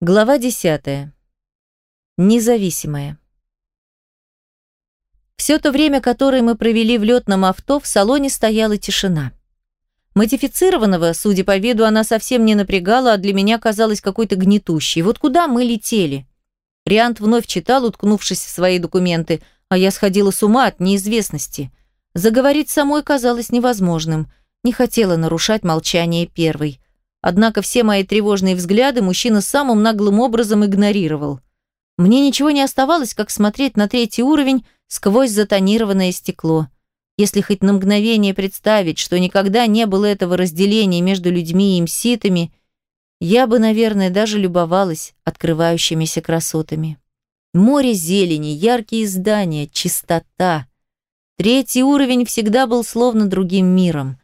Глава 10. Независимая. Все то время, которое мы провели в летном авто, в салоне стояла тишина. Модифицированного, судя по виду, она совсем не напрягала, а для меня казалась какой-то гнетущей. Вот куда мы летели? Риант вновь читал, уткнувшись в свои документы, а я сходила с ума от неизвестности. Заговорить самой казалось невозможным. Не хотела нарушать молчание первой. Однако все мои тревожные взгляды мужчина самым наглым образом игнорировал. Мне ничего не оставалось, как смотреть на третий уровень сквозь затонированное стекло. Если хоть на мгновение представить, что никогда не было этого разделения между людьми и имситами, я бы, наверное, даже любовалась открывающимися красотами. Море зелени, яркие здания, чистота. Третий уровень всегда был словно другим миром.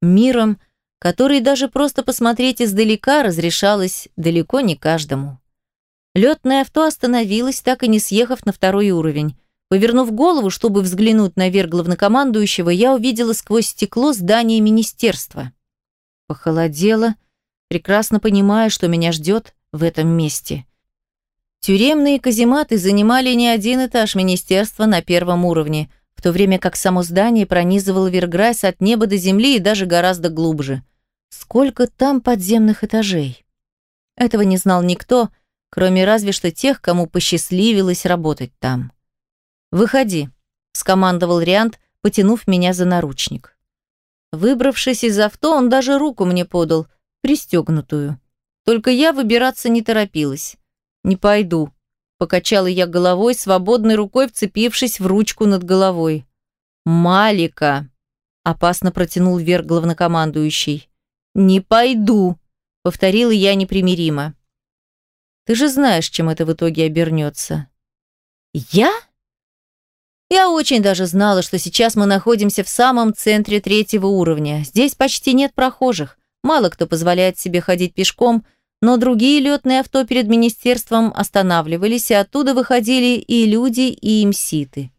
Миром, который даже просто посмотреть издалека разрешалось далеко не каждому. Летное авто остановилось, так и не съехав на второй уровень. Повернув голову, чтобы взглянуть наверх главнокомандующего, я увидела сквозь стекло здание министерства. Похолодело, прекрасно понимая, что меня ждет в этом месте. Тюремные казематы занимали не один этаж министерства на первом уровне, в то время как само здание пронизывало Верграйс от неба до земли и даже гораздо глубже. Сколько там подземных этажей? Этого не знал никто, кроме разве что тех, кому посчастливилось работать там. «Выходи», — скомандовал Риант, потянув меня за наручник. Выбравшись из авто, он даже руку мне подал, пристегнутую. Только я выбираться не торопилась. «Не пойду», — покачала я головой, свободной рукой вцепившись в ручку над головой. «Малика», — опасно протянул вверх главнокомандующий. «Не пойду», — повторила я непримиримо. «Ты же знаешь, чем это в итоге обернется». «Я?» Я очень даже знала, что сейчас мы находимся в самом центре третьего уровня. Здесь почти нет прохожих. Мало кто позволяет себе ходить пешком, но другие летные авто перед министерством останавливались, и оттуда выходили и люди, и имситы.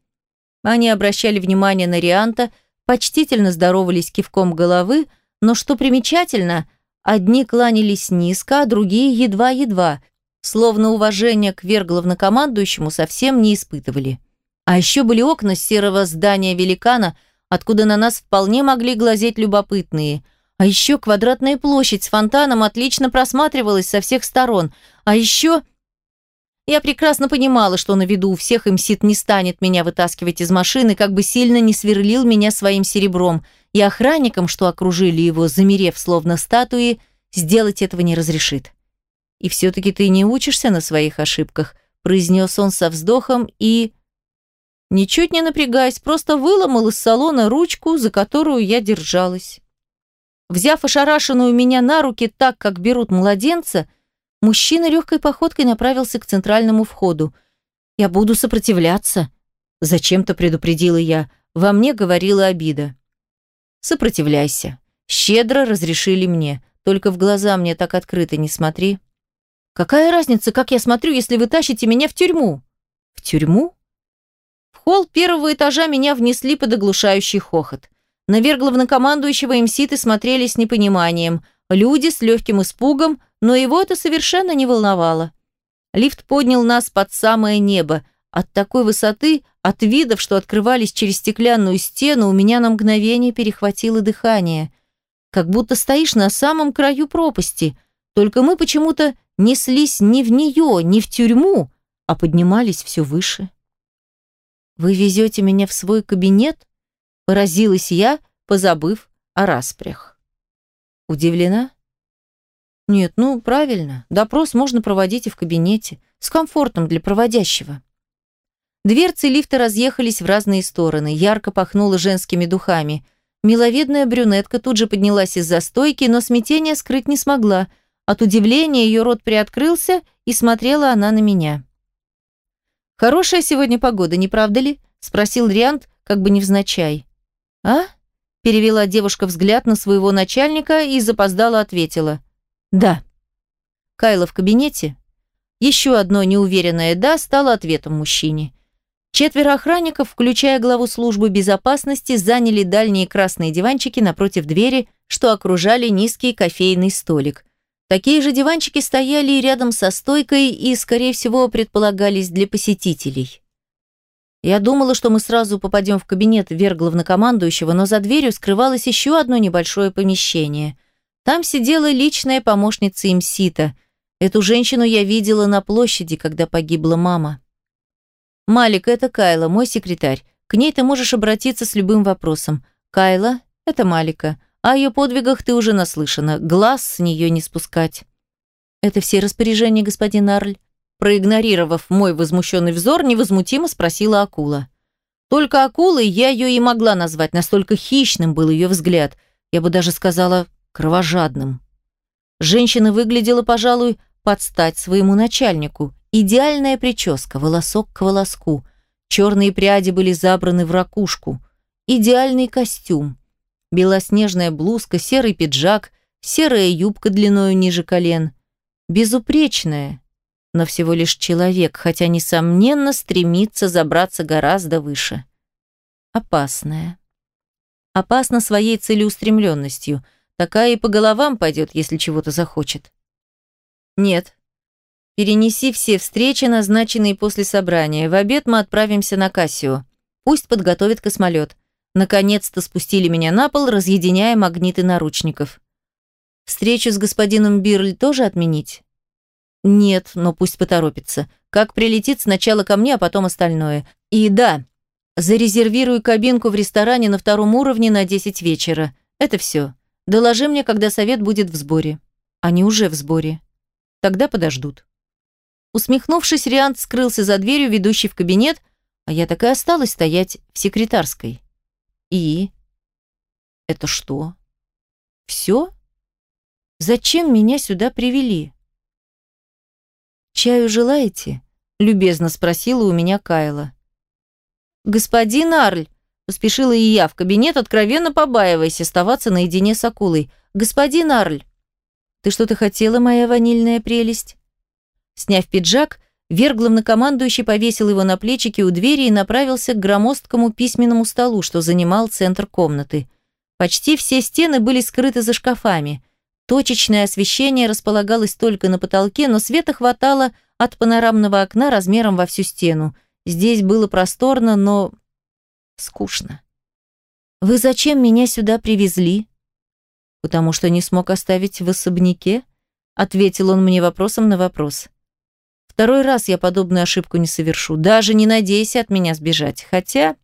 Они обращали внимание на Рианта, почтительно здоровались кивком головы, но что примечательно, одни кланялись низко, а другие едва-едва, словно уважение к верглавнокомандующему совсем не испытывали. А еще были окна серого здания великана, откуда на нас вполне могли глазеть любопытные. А еще квадратная площадь с фонтаном отлично просматривалась со всех сторон. А еще... Я прекрасно понимала, что на виду у всех имсит не станет меня вытаскивать из машины, как бы сильно не сверлил меня своим серебром – и охранникам, что окружили его, замерев словно статуи, сделать этого не разрешит. «И все-таки ты не учишься на своих ошибках», произнес он со вздохом и... Ничуть не напрягаясь, просто выломал из салона ручку, за которую я держалась. Взяв ошарашенную меня на руки так, как берут младенца, мужчина легкой походкой направился к центральному входу. «Я буду сопротивляться», — зачем-то предупредила я. Во мне говорила обида. Сопротивляйся. Щедро разрешили мне. Только в глаза мне так открыто не смотри. Какая разница, как я смотрю, если вы тащите меня в тюрьму? В тюрьму? В холл первого этажа меня внесли под оглушающий хохот. Наверх главнокомандующего имситы смотрели с непониманием. Люди с легким испугом, но его это совершенно не волновало. Лифт поднял нас под самое небо. От такой высоты от видов, что открывались через стеклянную стену, у меня на мгновение перехватило дыхание. Как будто стоишь на самом краю пропасти. Только мы почему-то неслись не в нее, не в тюрьму, а поднимались все выше. «Вы везете меня в свой кабинет?» Поразилась я, позабыв о распрях. Удивлена? Нет, ну, правильно. Допрос можно проводить и в кабинете. С комфортом для проводящего. Дверцы лифта разъехались в разные стороны, ярко пахнуло женскими духами. Миловидная брюнетка тут же поднялась из-за стойки, но смятение скрыть не смогла. От удивления ее рот приоткрылся, и смотрела она на меня. «Хорошая сегодня погода, не правда ли?» – спросил Риант, как бы невзначай. «А?» – перевела девушка взгляд на своего начальника и запоздала ответила. «Да». Кайла в кабинете? Еще одно неуверенное «да» стало ответом мужчине. Четверо охранников, включая главу службы безопасности, заняли дальние красные диванчики напротив двери, что окружали низкий кофейный столик. Такие же диванчики стояли рядом со стойкой и, скорее всего, предполагались для посетителей. Я думала, что мы сразу попадем в кабинет верглавнокомандующего, но за дверью скрывалось еще одно небольшое помещение. Там сидела личная помощница имсита. Эту женщину я видела на площади, когда погибла мама. «Малик, это Кайла, мой секретарь. К ней ты можешь обратиться с любым вопросом. Кайла – это Малика. О ее подвигах ты уже наслышана. Глаз с нее не спускать». «Это все распоряжения, господин Арль?» Проигнорировав мой возмущенный взор, невозмутимо спросила акула. Только акулой я ее и могла назвать, настолько хищным был ее взгляд. Я бы даже сказала, кровожадным. Женщина выглядела, пожалуй, под стать своему начальнику. Идеальная прическа, волосок к волоску. Черные пряди были забраны в ракушку. Идеальный костюм. Белоснежная блузка, серый пиджак, серая юбка длиною ниже колен. Безупречная, но всего лишь человек, хотя, несомненно, стремится забраться гораздо выше. Опасная. Опасна своей целеустремленностью. Такая и по головам пойдет, если чего-то захочет. Нет. Перенеси все встречи, назначенные после собрания. В обед мы отправимся на Кассио. Пусть подготовит космолет. Наконец-то спустили меня на пол, разъединяя магниты наручников. Встречу с господином Бирль тоже отменить? Нет, но пусть поторопится. Как прилетит, сначала ко мне, а потом остальное. И да, зарезервирую кабинку в ресторане на втором уровне на 10 вечера. Это все. Доложи мне, когда совет будет в сборе. Они уже в сборе. Тогда подождут. Усмехнувшись, Риант скрылся за дверью, ведущей в кабинет, а я так и осталась стоять в секретарской. И? Это что? Все? Зачем меня сюда привели? «Чаю желаете?» – любезно спросила у меня Кайла. «Господин Арль!» – поспешила и я в кабинет, откровенно побаиваясь оставаться наедине с акулой. «Господин Арль!» «Ты что-то хотела, моя ванильная прелесть?» Сняв пиджак, Вер главнокомандующий повесил его на плечики у двери и направился к громоздкому письменному столу, что занимал центр комнаты. Почти все стены были скрыты за шкафами. Точечное освещение располагалось только на потолке, но света хватало от панорамного окна размером во всю стену. Здесь было просторно, но скучно. «Вы зачем меня сюда привезли?» «Потому что не смог оставить в особняке», ответил он мне вопросом на вопрос. «Второй раз я подобную ошибку не совершу, даже не надейся от меня сбежать, хотя...»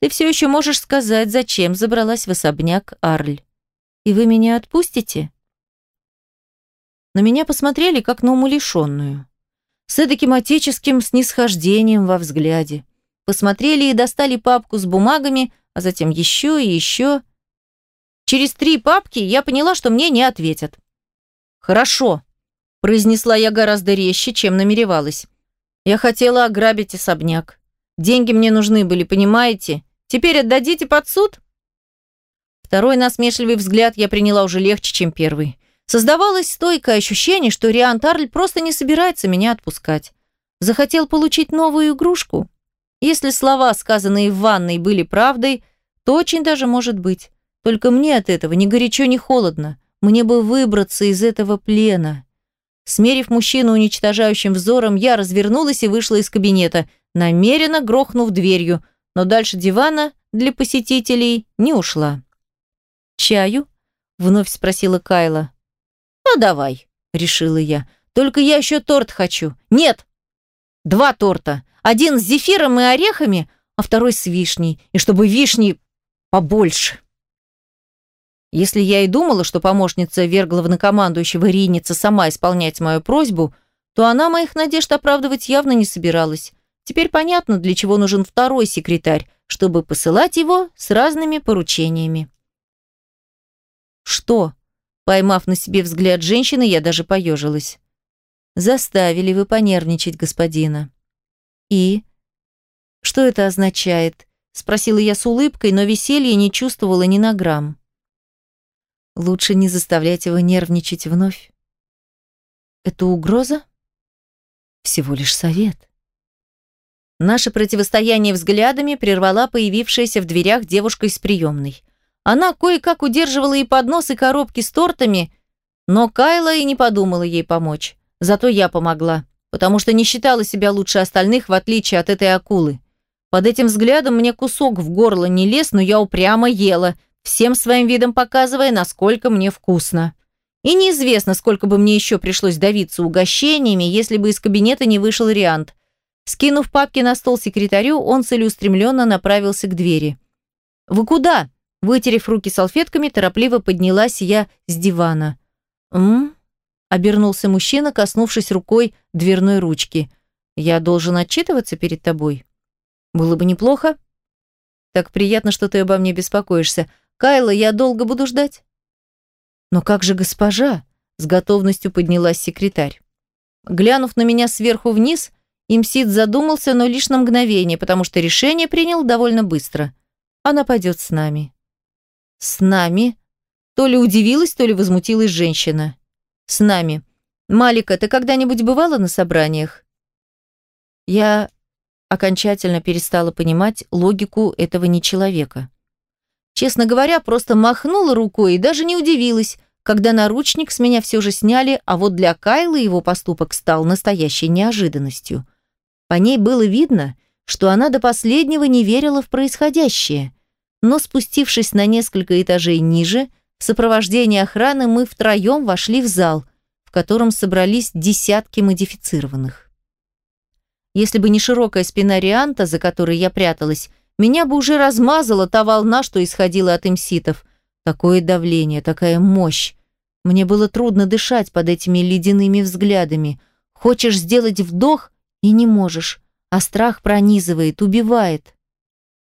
«Ты все еще можешь сказать, зачем забралась в особняк Арль». И вы меня отпустите?» На меня посмотрели, как на умалишенную. С эдаким отеческим снисхождением во взгляде. Посмотрели и достали папку с бумагами, а затем еще и еще. Через три папки я поняла, что мне не ответят. «Хорошо», – произнесла я гораздо резче, чем намеревалась. «Я хотела ограбить особняк. Деньги мне нужны были, понимаете? Теперь отдадите под суд?» Второй насмешливый взгляд я приняла уже легче, чем первый. Создавалось стойкое ощущение, что Риан Тарль просто не собирается меня отпускать. Захотел получить новую игрушку? Если слова, сказанные в ванной, были правдой, то очень даже может быть. Только мне от этого ни горячо, ни холодно. Мне бы выбраться из этого плена. Смерив мужчину уничтожающим взором, я развернулась и вышла из кабинета, намеренно грохнув дверью, но дальше дивана для посетителей не ушла. «Чаю?» – вновь спросила Кайла. «Ну, давай», – решила я. «Только я еще торт хочу». «Нет! Два торта. Один с зефиром и орехами, а второй с вишней. И чтобы вишни побольше». Если я и думала, что помощница верглавнокомандующего ринется сама исполнять мою просьбу, то она моих надежд оправдывать явно не собиралась. Теперь понятно, для чего нужен второй секретарь, чтобы посылать его с разными поручениями. «Что?» Поймав на себе взгляд женщины, я даже поежилась. «Заставили вы понервничать, господина». «И?» «Что это означает?» Спросила я с улыбкой, но веселья не чувствовала ни на грамм. «Лучше не заставлять его нервничать вновь». «Это угроза?» «Всего лишь совет». Наше противостояние взглядами прервала появившаяся в дверях девушка из приемной. Она кое-как удерживала и поднос, и коробки с тортами, Но Кайла и не подумала ей помочь. Зато я помогла, потому что не считала себя лучше остальных, в отличие от этой акулы. Под этим взглядом мне кусок в горло не лез, но я упрямо ела, всем своим видом показывая, насколько мне вкусно. И неизвестно, сколько бы мне еще пришлось давиться угощениями, если бы из кабинета не вышел Риант. Скинув папки на стол секретарю, он целеустремленно направился к двери. «Вы куда?» Вытерев руки салфетками, торопливо поднялась я с дивана. «М?» – обернулся мужчина, коснувшись рукой дверной ручки. «Я должен отчитываться перед тобой?» «Было бы неплохо». «Так приятно, что ты обо мне беспокоишься. Кайла, я долго буду ждать?» «Но как же госпожа?» – с готовностью поднялась секретарь. Глянув на меня сверху вниз, Имсид задумался, но лишь на мгновение, потому что решение принял довольно быстро. Она пойдет с нами. «С нами?» То ли удивилась, то ли возмутилась женщина. «С нами. Малика, ты когда-нибудь бывала на собраниях?» Я окончательно перестала понимать логику этого нечеловека. Честно говоря, просто махнула рукой и даже не удивилась, когда наручник с меня все же сняли, а вот для Кайлы его поступок стал настоящей неожиданностью. По ней было видно, что она до последнего не верила в происходящее. Но спустившись на несколько этажей ниже, в сопровождении охраны мы втроем вошли в зал, в котором собрались десятки модифицированных. Если бы не широкая спина Рианта, за которой я пряталась, меня бы уже размазала та волна, что исходила от имситов. Такое давление, такая мощь. Мне было трудно дышать под этими ледяными взглядами. Хочешь сделать вдох и не можешь, а страх пронизывает, убивает.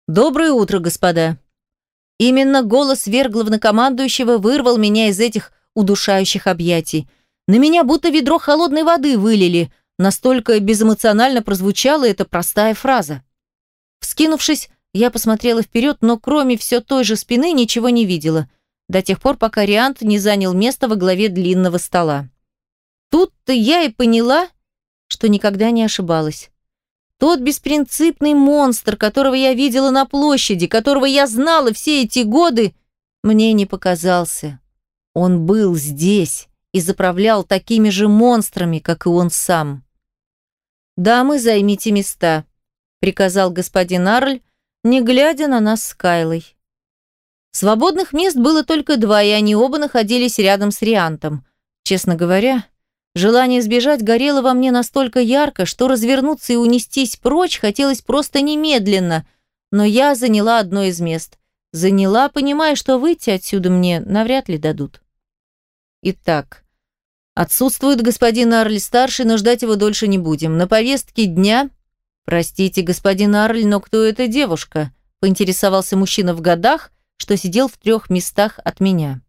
«Доброе утро, господа!» Именно голос верглавнокомандующего вырвал меня из этих удушающих объятий. На меня будто ведро холодной воды вылили. Настолько безэмоционально прозвучала эта простая фраза. Вскинувшись, я посмотрела вперед, но кроме все той же спины ничего не видела, до тех пор, пока Риант не занял место во главе длинного стола. Тут-то я и поняла, что никогда не ошибалась. Тот беспринципный монстр, которого я видела на площади, которого я знала все эти годы, мне не показался. Он был здесь и заправлял такими же монстрами, как и он сам. «Дамы, займите места», — приказал господин Арль, не глядя на нас с Кайлой. Свободных мест было только два, и они оба находились рядом с Риантом. Честно говоря, желание сбежать горело во мне настолько ярко, что развернуться и унестись прочь хотелось просто немедленно, но я заняла одно из мест. Заняла, понимая, что выйти отсюда мне навряд ли дадут. Итак, отсутствует господин Арли-старший, но ждать его дольше не будем. На повестке дня «Простите, господин Арль, но кто эта девушка?» – поинтересовался мужчина в годах, что сидел в трех местах от меня.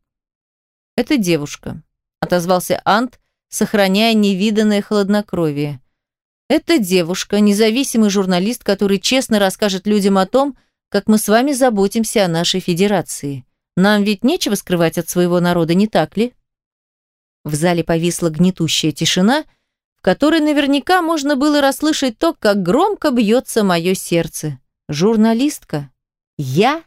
«Это девушка», – отозвался Ант, сохраняя невиданное хладнокровие. «Это девушка, независимый журналист, который честно расскажет людям о том, как мы с вами заботимся о нашей федерации. Нам ведь нечего скрывать от своего народа, не так ли?» В зале повисла гнетущая тишина – в которой наверняка можно было расслышать то, как громко бьется мое сердце. Журналистка? Я?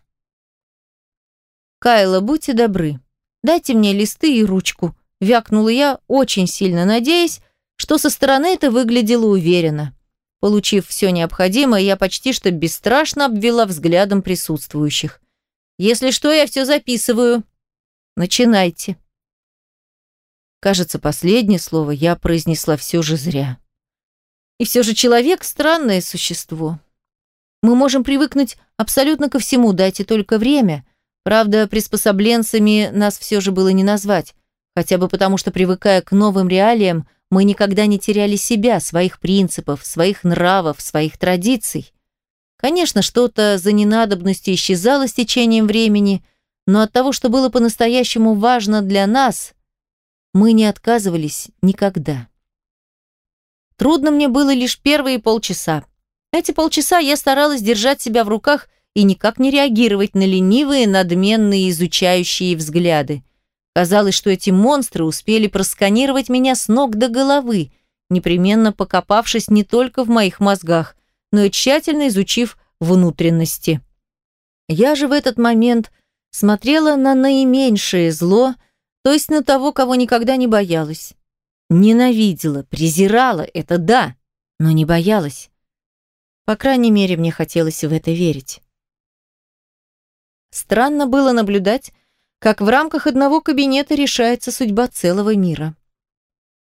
Кайла, будьте добры. Дайте мне листы и ручку. Вякнула я, очень сильно надеясь, что со стороны это выглядело уверенно. Получив все необходимое, я почти что бесстрашно обвела взглядом присутствующих. Если что, я все записываю. Начинайте. Кажется, последнее слово я произнесла все же зря. И все же человек – странное существо. Мы можем привыкнуть абсолютно ко всему, дайте только время. Правда, приспособленцами нас все же было не назвать. Хотя бы потому, что, привыкая к новым реалиям, мы никогда не теряли себя, своих принципов, своих нравов, своих традиций. Конечно, что-то за ненадобностью исчезало с течением времени, но от того, что было по-настоящему важно для нас – мы не отказывались никогда. Трудно мне было лишь первые полчаса. Эти полчаса я старалась держать себя в руках и никак не реагировать на ленивые, надменные, изучающие взгляды. Казалось, что эти монстры успели просканировать меня с ног до головы, непременно покопавшись не только в моих мозгах, но и тщательно изучив внутренности. Я же в этот момент смотрела на наименьшее зло, То есть на того, кого никогда не боялась. Ненавидела, презирала, это да, но не боялась. По крайней мере, мне хотелось в это верить. Странно было наблюдать, как в рамках одного кабинета решается судьба целого мира.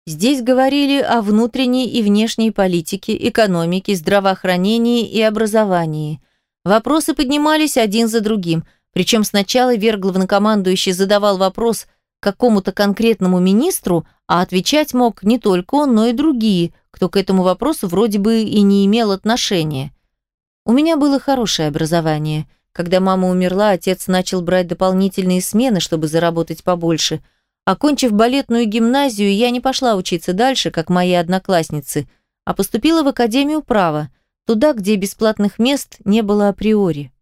Здесь говорили о внутренней и внешней политике, экономике, здравоохранении и образовании. Вопросы поднимались один за другим, причем сначала верглавнокомандующий задавал вопрос какому-то конкретному министру, а отвечать мог не только он, но и другие, кто к этому вопросу вроде бы и не имел отношения. У меня было хорошее образование – когда мама умерла, отец начал брать дополнительные смены, чтобы заработать побольше. Окончив балетную гимназию, я не пошла учиться дальше, как мои одноклассницы, а поступила в Академию права, туда, где бесплатных мест не было априори.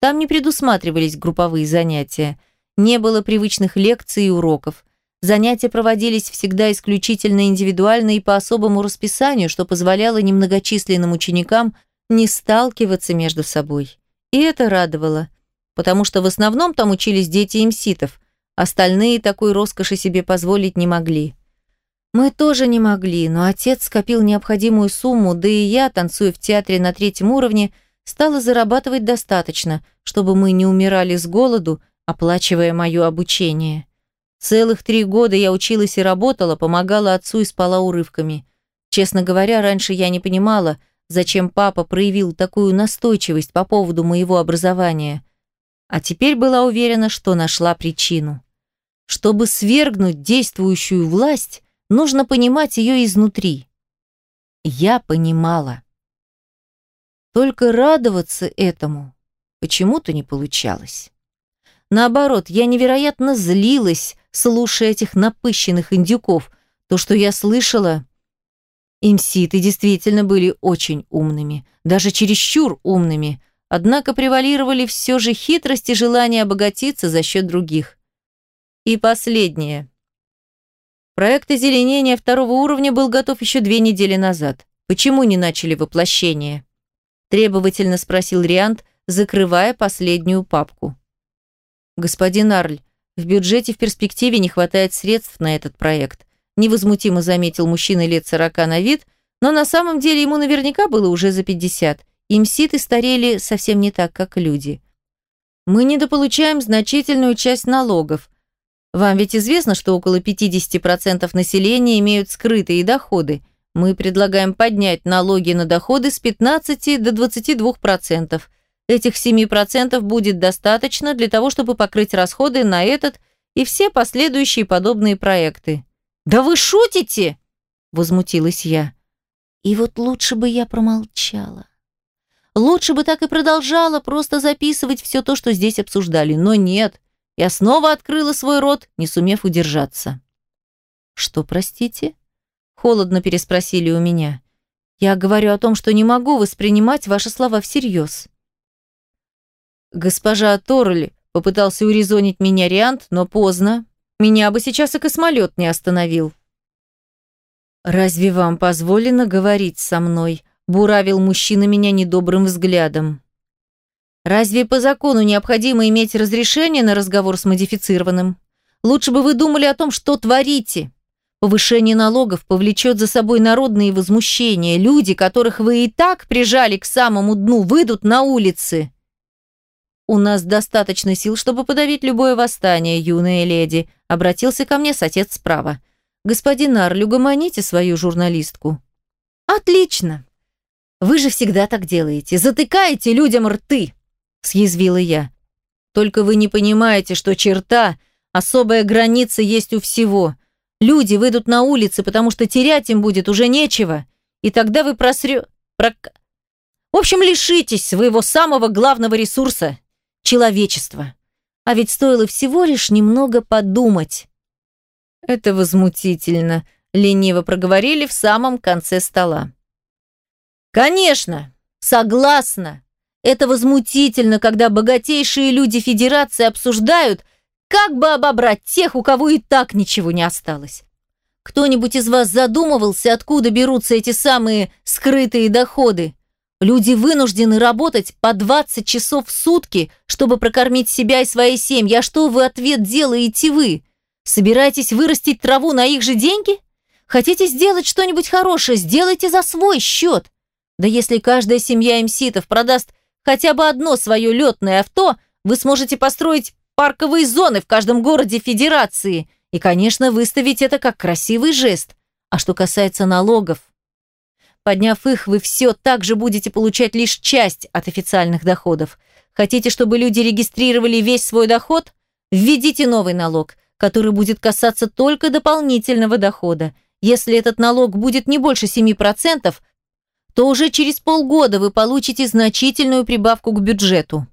Там не предусматривались групповые занятия, не было привычных лекций и уроков. Занятия проводились всегда исключительно индивидуально и по особому расписанию, что позволяло немногочисленным ученикам не сталкиваться между собой. И это радовало, потому что в основном там учились дети имситов, остальные такой роскоши себе позволить не могли. Мы тоже не могли, но отец скопил необходимую сумму, да и я, танцуя в театре на третьем уровне, стала зарабатывать достаточно, чтобы мы не умирали с голоду, оплачивая мое обучение. Целых три года я училась и работала, помогала отцу и спала урывками. Честно говоря, раньше я не понимала – зачем папа проявил такую настойчивость по поводу моего образования. А теперь была уверена, что нашла причину. Чтобы свергнуть действующую власть, нужно понимать ее изнутри. Я понимала. Только радоваться этому почему-то не получалось. Наоборот, я невероятно злилась, слушая этих напыщенных индюков. То, что я слышала, Имситы действительно были очень умными, даже чересчур умными, однако превалировали все же хитрость и желание обогатиться за счет других. И последнее. Проект озеленения второго уровня был готов еще две недели назад. Почему не начали воплощение? Требовательно спросил Риант, закрывая последнюю папку. Господин Арль, в бюджете в перспективе не хватает средств на этот проект невозмутимо заметил мужчина лет сорока на вид, но на самом деле ему наверняка было уже за пятьдесят. Имситы старели совсем не так, как люди. Мы недополучаем значительную часть налогов. Вам ведь известно, что около 50% населения имеют скрытые доходы. Мы предлагаем поднять налоги на доходы с 15 до 22%. Этих 7% будет достаточно для того, чтобы покрыть расходы на этот и все последующие подобные проекты. «Да вы шутите?» – возмутилась я. И вот лучше бы я промолчала. Лучше бы так и продолжала просто записывать все то, что здесь обсуждали. Но нет, я снова открыла свой рот, не сумев удержаться. «Что, простите?» – холодно переспросили у меня. «Я говорю о том, что не могу воспринимать ваши слова всерьез». Госпожа Торли попытался урезонить меня Риант, но поздно. Меня бы сейчас и космолет не остановил. «Разве вам позволено говорить со мной?» – буравил мужчина меня недобрым взглядом. «Разве по закону необходимо иметь разрешение на разговор с модифицированным? Лучше бы вы думали о том, что творите. Повышение налогов повлечет за собой народные возмущения. Люди, которых вы и так прижали к самому дну, выйдут на улицы». «У нас достаточно сил, чтобы подавить любое восстание, юная леди», обратился ко мне сосед справа. «Господин Арль, угомоните свою журналистку». «Отлично! Вы же всегда так делаете, затыкаете людям рты», съязвила я. «Только вы не понимаете, что черта, особая граница есть у всего. Люди выйдут на улицы, потому что терять им будет уже нечего, и тогда вы просрё... Прок... В общем, лишитесь своего самого главного ресурса человечества. А ведь стоило всего лишь немного подумать. Это возмутительно, лениво проговорили в самом конце стола. Конечно, согласна. Это возмутительно, когда богатейшие люди Федерации обсуждают, как бы обобрать тех, у кого и так ничего не осталось. Кто-нибудь из вас задумывался, откуда берутся эти самые скрытые доходы? Люди вынуждены работать по 20 часов в сутки, чтобы прокормить себя и свои семьи. А что в ответ делаете вы? Собираетесь вырастить траву на их же деньги? Хотите сделать что-нибудь хорошее, сделайте за свой счет. Да если каждая семья МСИТов продаст хотя бы одно свое летное авто, вы сможете построить парковые зоны в каждом городе Федерации и, конечно, выставить это как красивый жест. А что касается налогов, подняв их, вы все так же будете получать лишь часть от официальных доходов. Хотите, чтобы люди регистрировали весь свой доход? Введите новый налог, который будет касаться только дополнительного дохода. Если этот налог будет не больше 7%, то уже через полгода вы получите значительную прибавку к бюджету.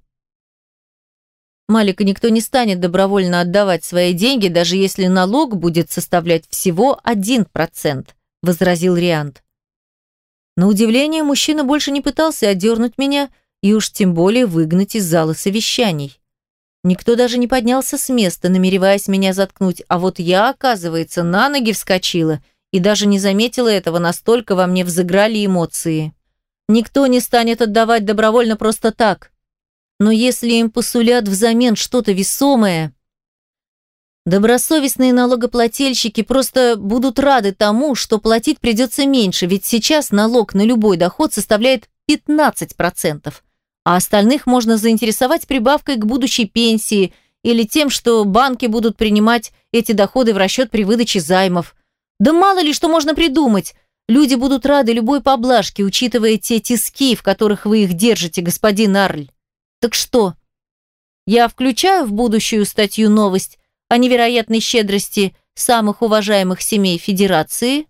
Малика никто не станет добровольно отдавать свои деньги, даже если налог будет составлять всего 1%, возразил Риант. На удивление, мужчина больше не пытался отдернуть меня и уж тем более выгнать из зала совещаний. Никто даже не поднялся с места, намереваясь меня заткнуть, а вот я, оказывается, на ноги вскочила – и даже не заметила этого, настолько во мне взыграли эмоции. Никто не станет отдавать добровольно просто так. Но если им посулят взамен что-то весомое... Добросовестные налогоплательщики просто будут рады тому, что платить придется меньше, ведь сейчас налог на любой доход составляет 15%, а остальных можно заинтересовать прибавкой к будущей пенсии или тем, что банки будут принимать эти доходы в расчет при выдаче займов – да мало ли что можно придумать. Люди будут рады любой поблажке, учитывая те тиски, в которых вы их держите, господин Арль. Так что? Я включаю в будущую статью новость о невероятной щедрости самых уважаемых семей Федерации?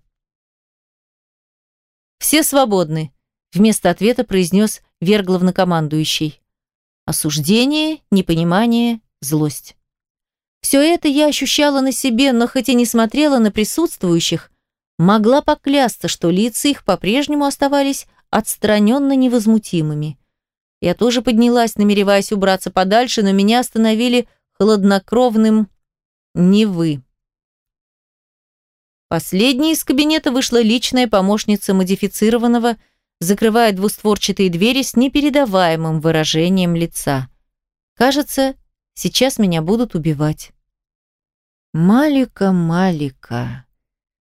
Все свободны, вместо ответа произнес верглавнокомандующий. Осуждение, непонимание, злость. Все это я ощущала на себе, но хоть и не смотрела на присутствующих, могла поклясться, что лица их по-прежнему оставались отстраненно невозмутимыми. Я тоже поднялась, намереваясь убраться подальше, но меня остановили хладнокровным «не вы». Последней из кабинета вышла личная помощница модифицированного, закрывая двустворчатые двери с непередаваемым выражением лица. Кажется, сейчас меня будут убивать. «Малика, Малика!»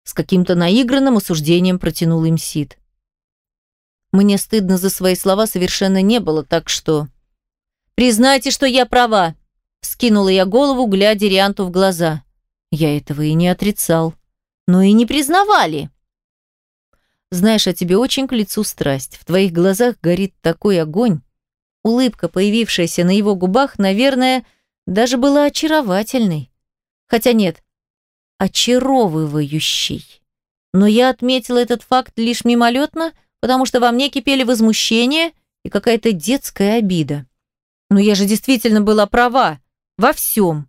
С каким-то наигранным осуждением протянул им Сид. Мне стыдно за свои слова совершенно не было, так что... «Признайте, что я права!» Скинула я голову, глядя Рианту в глаза. Я этого и не отрицал. Но и не признавали. Знаешь, а тебе очень к лицу страсть. В твоих глазах горит такой огонь. Улыбка, появившаяся на его губах, наверное, даже была очаровательной. Хотя нет, очаровывающий. Но я отметила этот факт лишь мимолетно, потому что во мне кипели возмущение и какая-то детская обида. Но я же действительно была права. Во всем.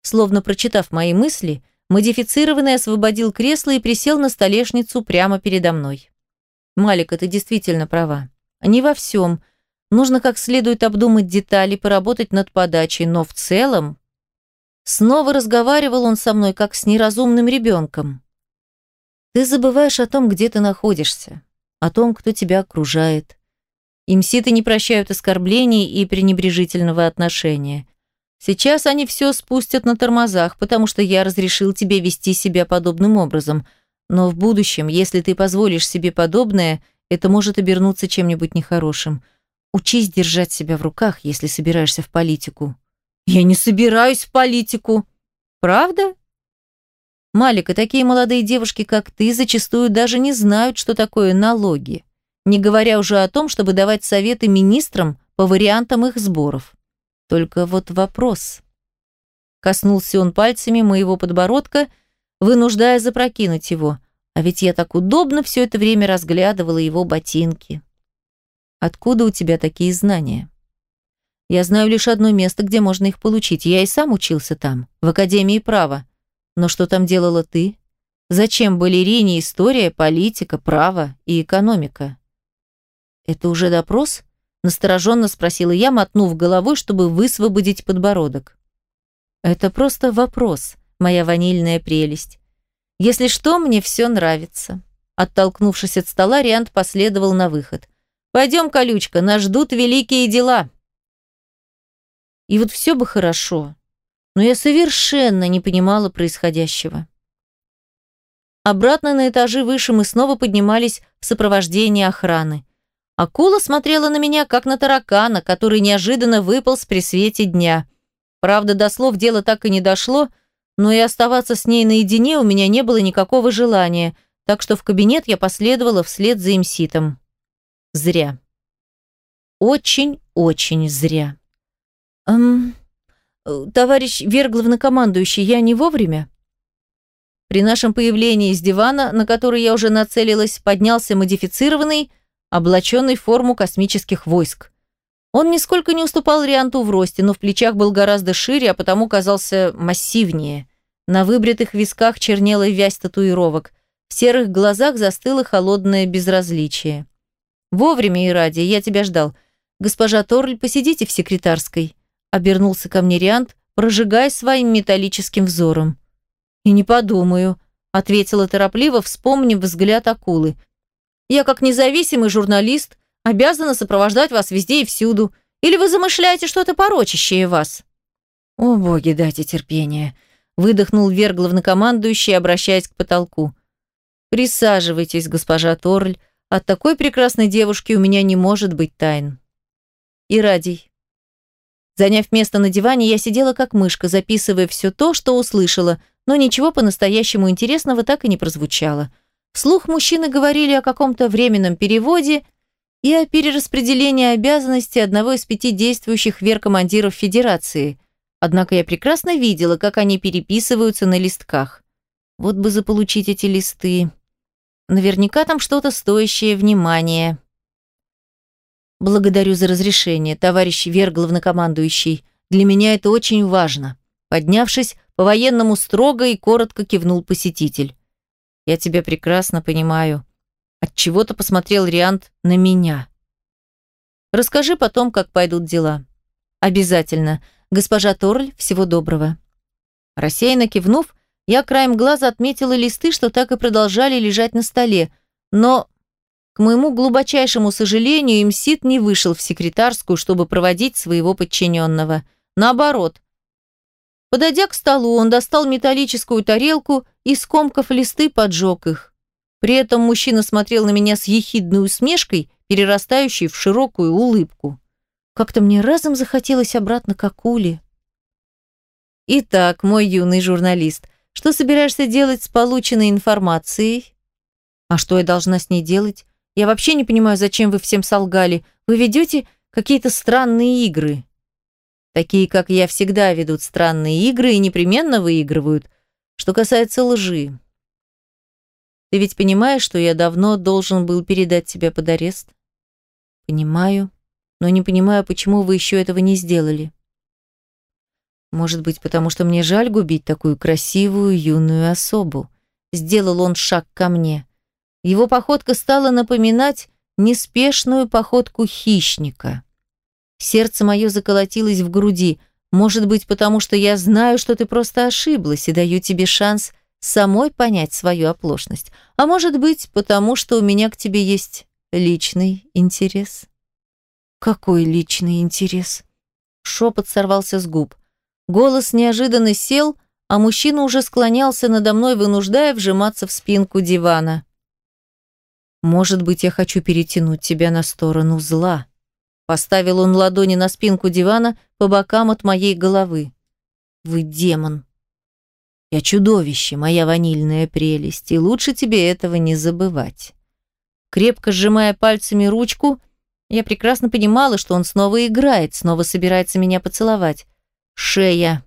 Словно прочитав мои мысли, модифицированный освободил кресло и присел на столешницу прямо передо мной. «Малика, ты действительно права. Не во всем. Нужно как следует обдумать детали, поработать над подачей, но в целом Снова разговаривал он со мной, как с неразумным ребенком. Ты забываешь о том, где ты находишься, о том, кто тебя окружает. Имситы не прощают оскорблений и пренебрежительного отношения. Сейчас они все спустят на тормозах, потому что я разрешил тебе вести себя подобным образом. Но в будущем, если ты позволишь себе подобное, это может обернуться чем-нибудь нехорошим. Учись держать себя в руках, если собираешься в политику. Я не собираюсь в политику. Правда? Малика, такие молодые девушки, как ты, зачастую даже не знают, что такое налоги. Не говоря уже о том, чтобы давать советы министрам по вариантам их сборов. Только вот вопрос. Коснулся он пальцами моего подбородка, вынуждая запрокинуть его. А ведь я так удобно все это время разглядывала его ботинки. Откуда у тебя такие знания? Я знаю лишь одно место, где можно их получить. Я и сам учился там, в Академии права. Но что там делала ты? Зачем балерине история, политика, право и экономика? Это уже допрос? Настороженно спросила я, мотнув головой, чтобы высвободить подбородок. Это просто вопрос, моя ванильная прелесть. Если что, мне все нравится. Оттолкнувшись от стола, Риант последовал на выход. «Пойдем, колючка, нас ждут великие дела». И вот все бы хорошо. но я совершенно не понимала происходящего. Обратно на этажи выше мы снова поднимались в сопровождении охраны. Акула смотрела на меня, как на таракана, который неожиданно выполз при свете дня. Правда, до слов дело так и не дошло, но и оставаться с ней наедине у меня не было никакого желания, так что в кабинет я последовала вслед за имситом. Зря. Очень-очень зря. «Эм, товарищ Верглавнокомандующий, я не вовремя?» При нашем появлении с дивана, на который я уже нацелилась, поднялся модифицированный, облаченный в форму космических войск. Он нисколько не уступал Рианту в росте, но в плечах был гораздо шире, а потому казался массивнее. На выбритых висках чернела вязь татуировок. В серых глазах застыло холодное безразличие. «Вовремя, и ради, я тебя ждал. Госпожа Торль, посидите в секретарской», — обернулся ко мне Риант, прожигая своим металлическим взором. «И не подумаю», – ответила торопливо, вспомнив взгляд акулы. «Я, как независимый журналист, обязана сопровождать вас везде и всюду. Или вы замышляете что-то порочащее вас?» «О, боги, дайте терпение», – выдохнул Вер главнокомандующий, обращаясь к потолку. «Присаживайтесь, госпожа Торль. От такой прекрасной девушки у меня не может быть тайн». «И радий». Заняв место на диване, я сидела как мышка, записывая все то, что услышала – но ничего по-настоящему интересного так и не прозвучало. Вслух мужчины говорили о каком-то временном переводе и о перераспределении обязанностей одного из пяти действующих веркомандиров Федерации. Однако я прекрасно видела, как они переписываются на листках. Вот бы заполучить эти листы. Наверняка там что-то стоящее внимания. Благодарю за разрешение, товарищ Вер, главнокомандующий. Для меня это очень важно. Поднявшись, по-военному строго и коротко кивнул посетитель. «Я тебя прекрасно понимаю». Отчего-то посмотрел Риант на меня. «Расскажи потом, как пойдут дела». «Обязательно. Госпожа Торль, всего доброго». Рассеянно кивнув, я краем глаза отметила листы, что так и продолжали лежать на столе, но, к моему глубочайшему сожалению, имсит не вышел в секретарскую, чтобы проводить своего подчиненного. Наоборот, Подойдя к столу, он достал металлическую тарелку и, скомкав листы, поджег их. При этом мужчина смотрел на меня с ехидной усмешкой, перерастающей в широкую улыбку. Как-то мне разом захотелось обратно к акуле. «Итак, мой юный журналист, что собираешься делать с полученной информацией?» «А что я должна с ней делать? Я вообще не понимаю, зачем вы всем солгали. Вы ведете какие-то странные игры». Такие, как я, всегда ведут странные игры и непременно выигрывают. Что касается лжи. Ты ведь понимаешь, что я давно должен был передать тебя под арест? Понимаю, но не понимаю, почему вы еще этого не сделали. Может быть, потому что мне жаль губить такую красивую юную особу. Сделал он шаг ко мне. Его походка стала напоминать неспешную походку хищника. Сердце мое заколотилось в груди. Может быть, потому что я знаю, что ты просто ошиблась и даю тебе шанс самой понять свою оплошность. А может быть, потому что у меня к тебе есть личный интерес. Какой личный интерес? Шепот сорвался с губ. Голос неожиданно сел, а мужчина уже склонялся надо мной, вынуждая вжиматься в спинку дивана. Может быть, я хочу перетянуть тебя на сторону зла. Поставил он ладони на спинку дивана по бокам от моей головы. Вы демон. Я чудовище, моя ванильная прелесть, и лучше тебе этого не забывать. Крепко сжимая пальцами ручку, я прекрасно понимала, что он снова играет, снова собирается меня поцеловать. Шея.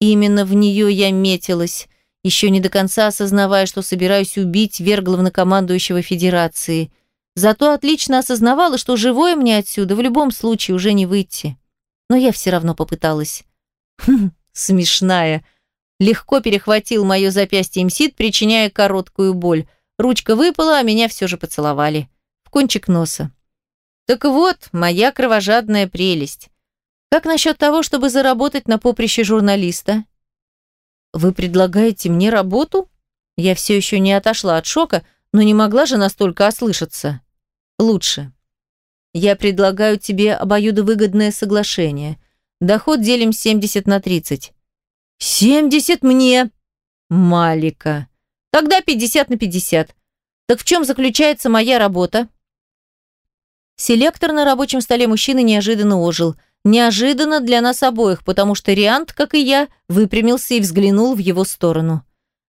Именно в нее я метилась, еще не до конца осознавая, что собираюсь убить верглавнокомандующего Федерации – Зато отлично осознавала, что живое мне отсюда в любом случае уже не выйти. Но я все равно попыталась. Хм, смешная. Легко перехватил мое запястье имсит, причиняя короткую боль. Ручка выпала, а меня все же поцеловали. В кончик носа. Так вот, моя кровожадная прелесть. Как насчет того, чтобы заработать на поприще журналиста? Вы предлагаете мне работу? Я все еще не отошла от шока, но не могла же настолько ослышаться. Лучше. Я предлагаю тебе обоюдовыгодное соглашение. Доход делим 70 на 30. «Семьдесят мне!» «Малика!» «Тогда пятьдесят на пятьдесят. Так в чем заключается моя работа?» Селектор на рабочем столе мужчины неожиданно ожил. Неожиданно для нас обоих, потому что Риант, как и я, выпрямился и взглянул в его сторону.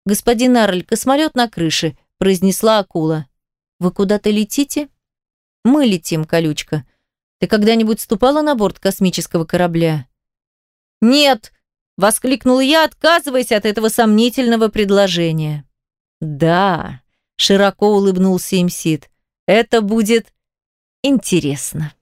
«Господин Арль, космолет на крыше», – произнесла акула. «Вы куда-то летите?» «Мы летим, колючка. Ты когда-нибудь ступала на борт космического корабля?» «Нет!» – воскликнул я, отказываясь от этого сомнительного предложения. «Да», – широко улыбнулся им Сид, – «это будет интересно».